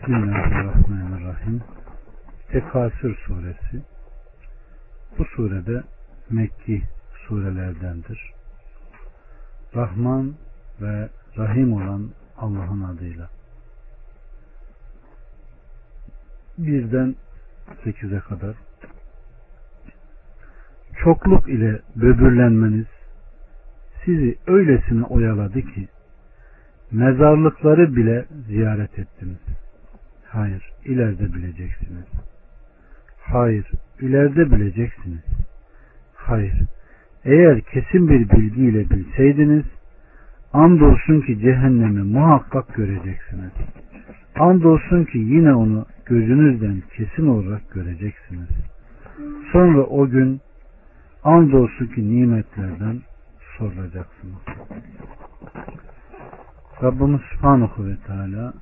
Bismillahirrahmanirrahim. Tekasür suresi. Bu surede Mekki surelerdendir. Rahman ve Rahim olan Allah'ın adıyla. Birden sekize kadar çokluk ile böbürlenmeniz sizi öylesine oyaladı ki mezarlıkları bile ziyaret ettiniz. Hayır, ileride bileceksiniz. Hayır, ileride bileceksiniz. Hayır, eğer kesin bir bilgiyle bilseydiniz, andolsun ki cehennemi muhakkak göreceksiniz. Andolsun ki yine onu gözünüzden kesin olarak göreceksiniz. Sonra o gün andolsun ki nimetlerden sorulacaksınız. Rabbimiz Subhanahu ve Teala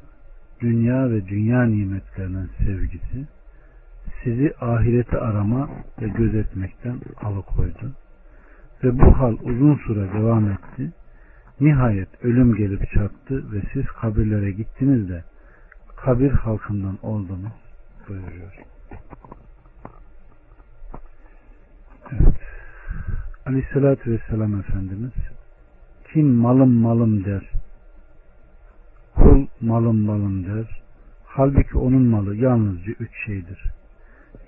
dünya ve dünya nimetlerinin sevgisi sizi ahireti arama ve gözetmekten alıkoydu. Ve bu hal uzun süre devam etti. Nihayet ölüm gelip çattı ve siz kabirlere gittiniz de kabir halkından oldunuz buyuruyor. Evet. Aleyhissalatü Vesselam Efendimiz kim malım malım der malım malım der. Halbuki onun malı yalnızca üç şeydir.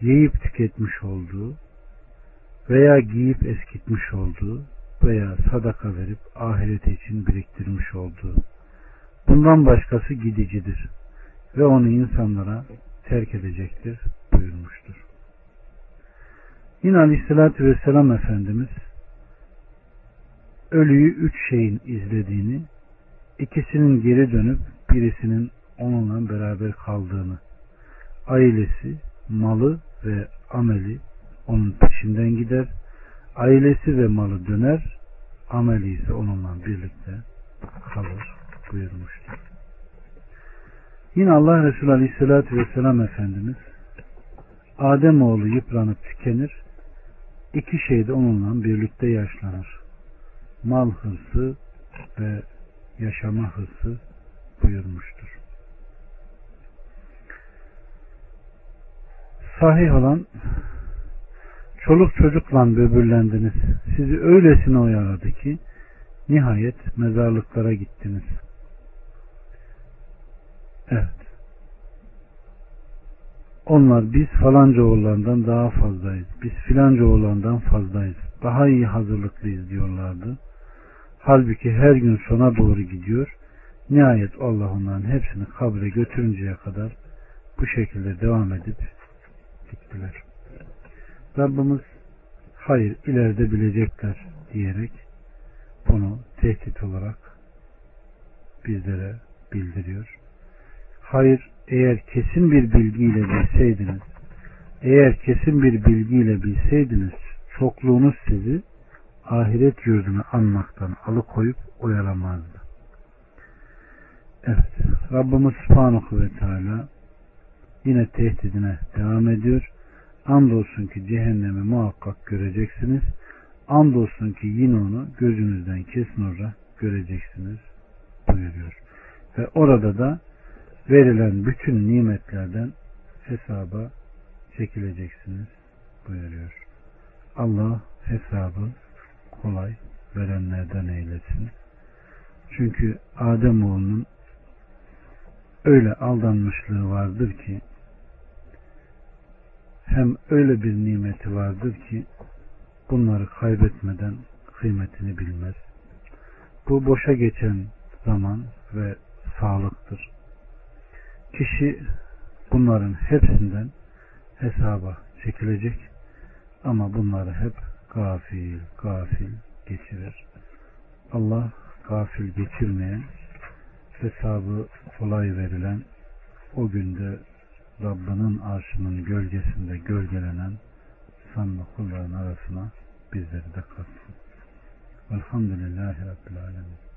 Yiyip tüketmiş olduğu veya giyip eskitmiş olduğu veya sadaka verip ahireti için biriktirmiş olduğu. Bundan başkası gidicidir ve onu insanlara terk edecektir buyurmuştur. Yine Aleyhisselatü Vesselam Efendimiz ölüyü üç şeyin izlediğini ikisinin geri dönüp birisinin onunla beraber kaldığını, ailesi, malı ve ameli onun peşinden gider, ailesi ve malı döner, ameli ise onunla birlikte kalır buyurmuştur. Yine Allah Resulü Aleyhisselatü Vesselam Efendimiz Adem oğlu yıpranıp tükenir, iki şey de onunla birlikte yaşlanır. Mal hırsı ve yaşama hırsı buyurmuştur. Sahih olan çoluk çocukla böbürlendiniz. Sizi öylesine oyaladı ki nihayet mezarlıklara gittiniz. Evet. Onlar biz falanca oğullarından daha fazlayız. Biz filanca oğullarından fazlayız. Daha iyi hazırlıklıyız diyorlardı. Halbuki her gün sona doğru gidiyor. Nihayet Allah onların hepsini kabre götürünceye kadar bu şekilde devam edip gittiler. Rabbimiz hayır ileride bilecekler diyerek bunu tehdit olarak bizlere bildiriyor. Hayır eğer kesin bir bilgiyle bilseydiniz eğer kesin bir bilgiyle bilseydiniz çokluğunuz sizi ahiret yurdunu anmaktan alıkoyup oyalamazdı. Evet. Rabbimiz Subhanahu ve Teala yine tehdidine devam ediyor. Andolsun ki cehennemi muhakkak göreceksiniz. Andolsun ki yine onu gözünüzden kesin olarak göreceksiniz buyuruyor. Ve orada da verilen bütün nimetlerden hesaba çekileceksiniz buyuruyor. Allah hesabı kolay verenlerden eylesin. Çünkü Adem oğlunun öyle aldanmışlığı vardır ki hem öyle bir nimeti vardır ki bunları kaybetmeden kıymetini bilmez. Bu boşa geçen zaman ve sağlıktır. Kişi bunların hepsinden hesaba çekilecek ama bunları hep gafil, gafil geçirir. Allah gafil geçirmeyen, hesabı kolay verilen, o günde Rabbinin arşının gölgesinde gölgelenen sanlı kulların arasına bizleri de katsın. Velhamdülillahi Rabbil Alemin.